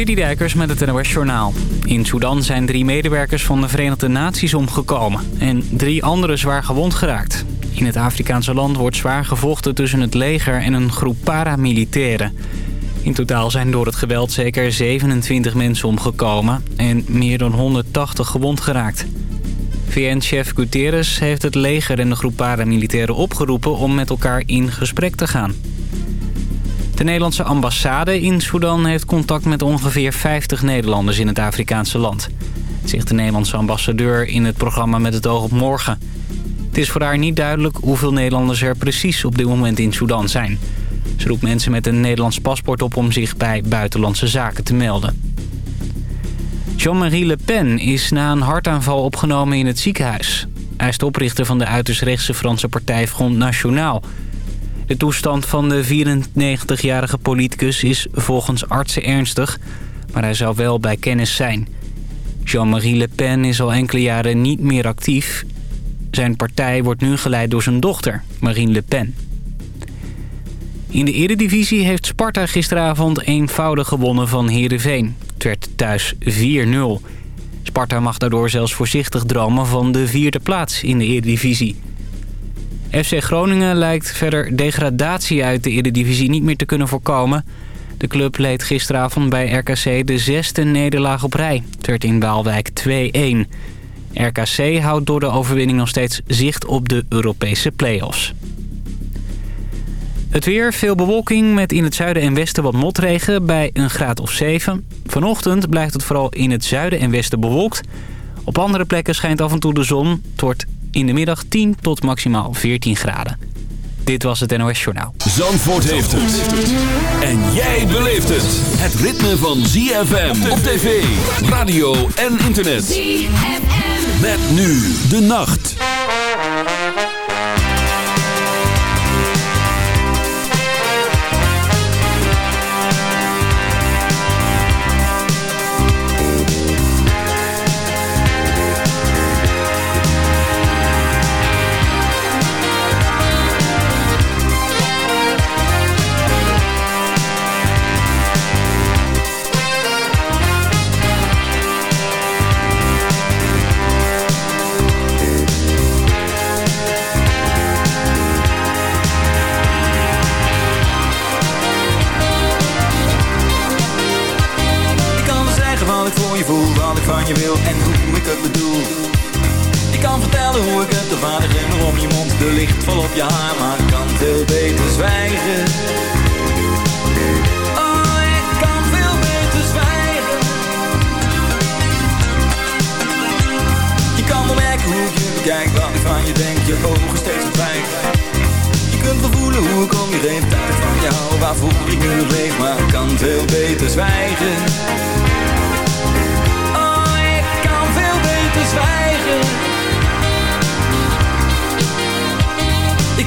Citydijkers met het NOS Journaal. In Sudan zijn drie medewerkers van de Verenigde Naties omgekomen... en drie anderen zwaar gewond geraakt. In het Afrikaanse land wordt zwaar gevochten tussen het leger en een groep paramilitairen. In totaal zijn door het geweld zeker 27 mensen omgekomen... en meer dan 180 gewond geraakt. VN-chef Guterres heeft het leger en de groep paramilitairen opgeroepen... om met elkaar in gesprek te gaan. De Nederlandse ambassade in Sudan heeft contact met ongeveer 50 Nederlanders in het Afrikaanse land. zegt de Nederlandse ambassadeur in het programma Met het oog op morgen. Het is voor haar niet duidelijk hoeveel Nederlanders er precies op dit moment in Sudan zijn. Ze roept mensen met een Nederlands paspoort op om zich bij buitenlandse zaken te melden. Jean-Marie Le Pen is na een hartaanval opgenomen in het ziekenhuis. Hij is de oprichter van de uiterst rechtse Franse partij Front National... De toestand van de 94-jarige politicus is volgens artsen ernstig, maar hij zou wel bij kennis zijn. Jean-Marie Le Pen is al enkele jaren niet meer actief. Zijn partij wordt nu geleid door zijn dochter, Marine Le Pen. In de eredivisie heeft Sparta gisteravond eenvoudig gewonnen van Heerenveen. Het werd thuis 4-0. Sparta mag daardoor zelfs voorzichtig dromen van de vierde plaats in de eredivisie. FC Groningen lijkt verder degradatie uit de Eredivisie niet meer te kunnen voorkomen. De club leed gisteravond bij RKC de zesde nederlaag op rij. Het werd in Waalwijk 2-1. RKC houdt door de overwinning nog steeds zicht op de Europese play-offs. Het weer, veel bewolking met in het zuiden en westen wat motregen bij een graad of 7. Vanochtend blijft het vooral in het zuiden en westen bewolkt. Op andere plekken schijnt af en toe de zon. Het in de middag 10 tot maximaal 14 graden. Dit was het NOS Journaal. Zandvoort heeft het. En jij beleeft het. Het ritme van ZFM op tv, radio en internet. ZFM. Met nu de nacht. En hoe ik het bedoel. Ik kan vertellen hoe ik het de vader en om je mond De licht vol op je haar, maar ik kan veel beter zwijgen. Oh, ik kan veel beter zwijgen. Je kan wel merken hoe je bekijk Wat ik van je denk, je ogen steeds verdwijgen. Je kunt wel voelen hoe ik om je heen ik van jou, waarvoor ik nu leef Maar ik kan veel beter zwijgen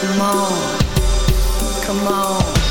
Come on, come on.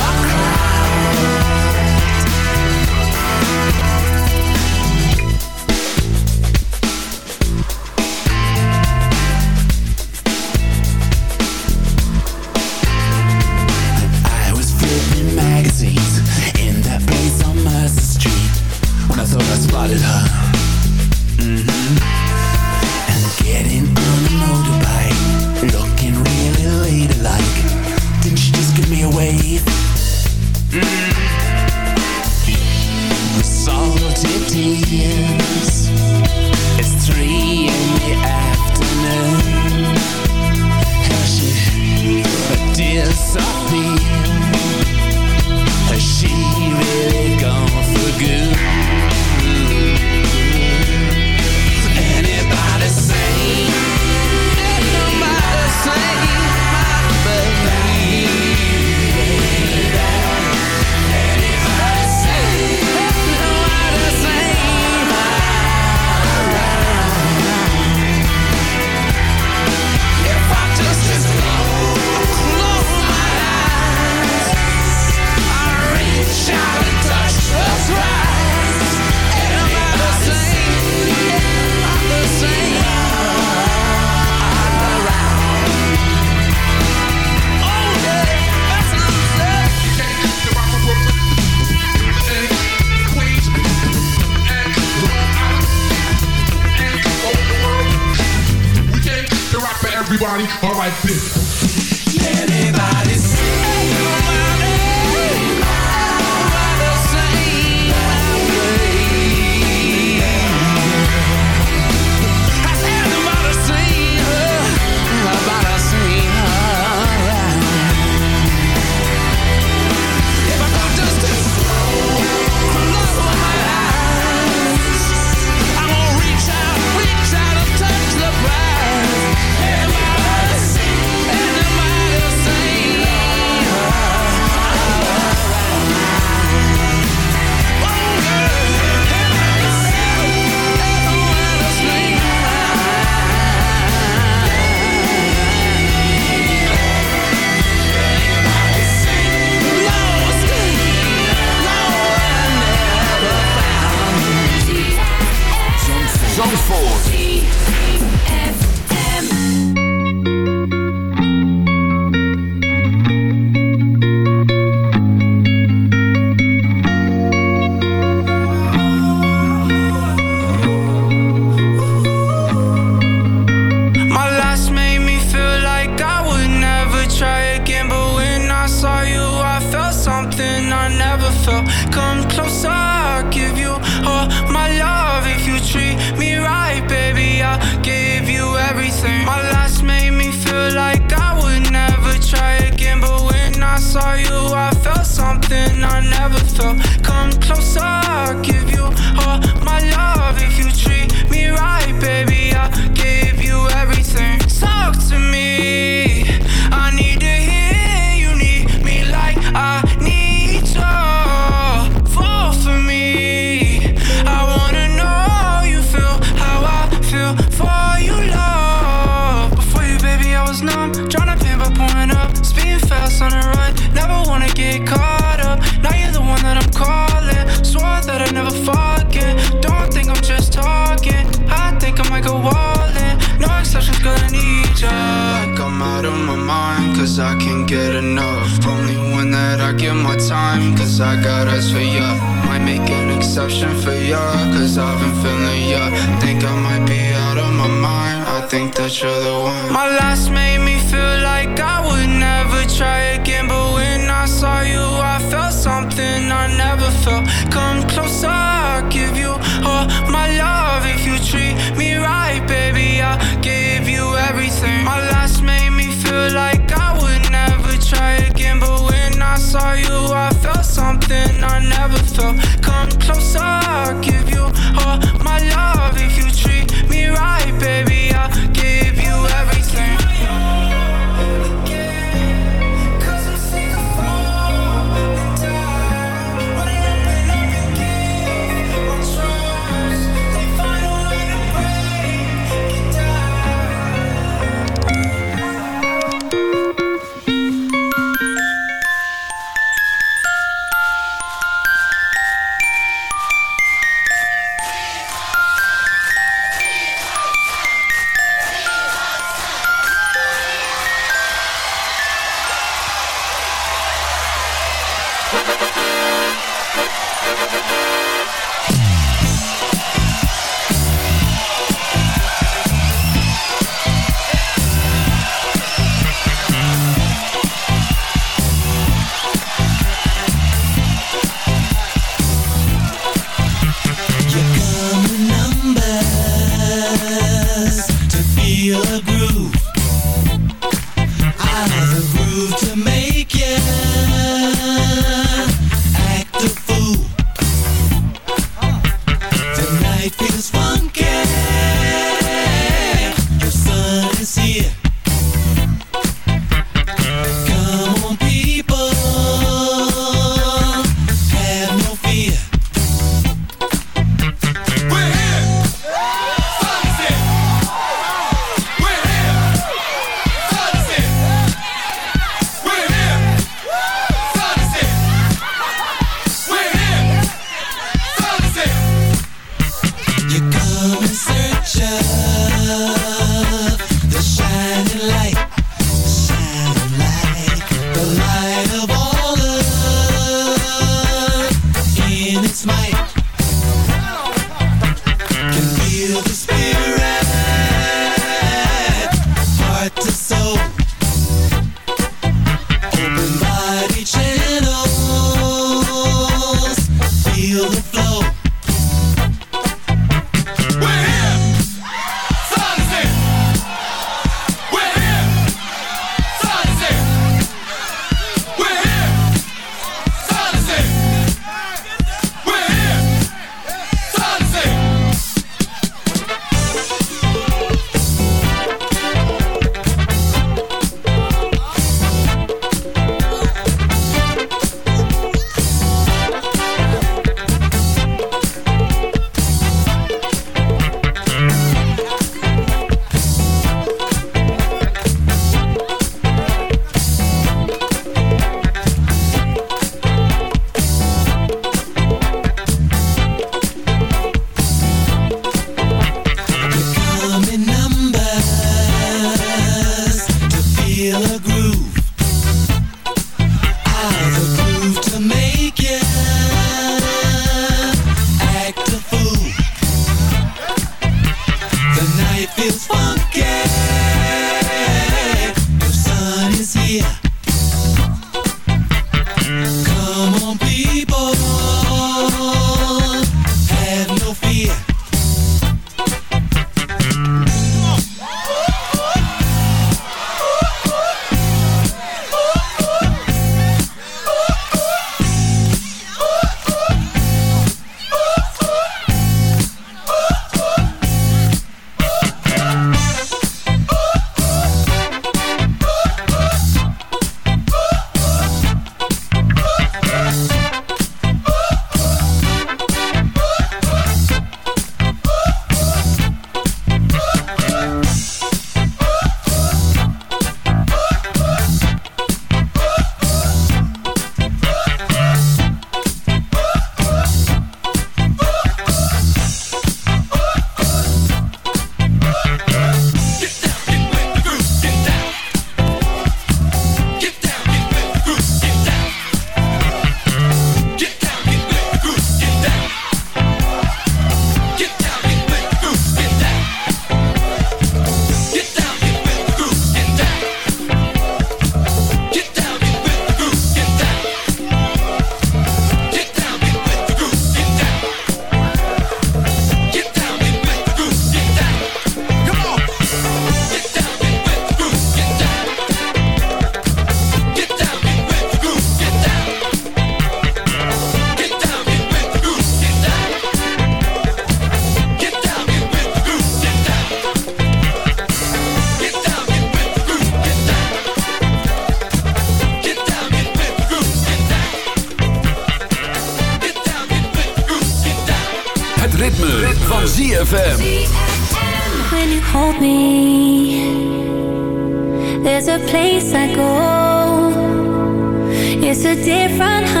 It's a different.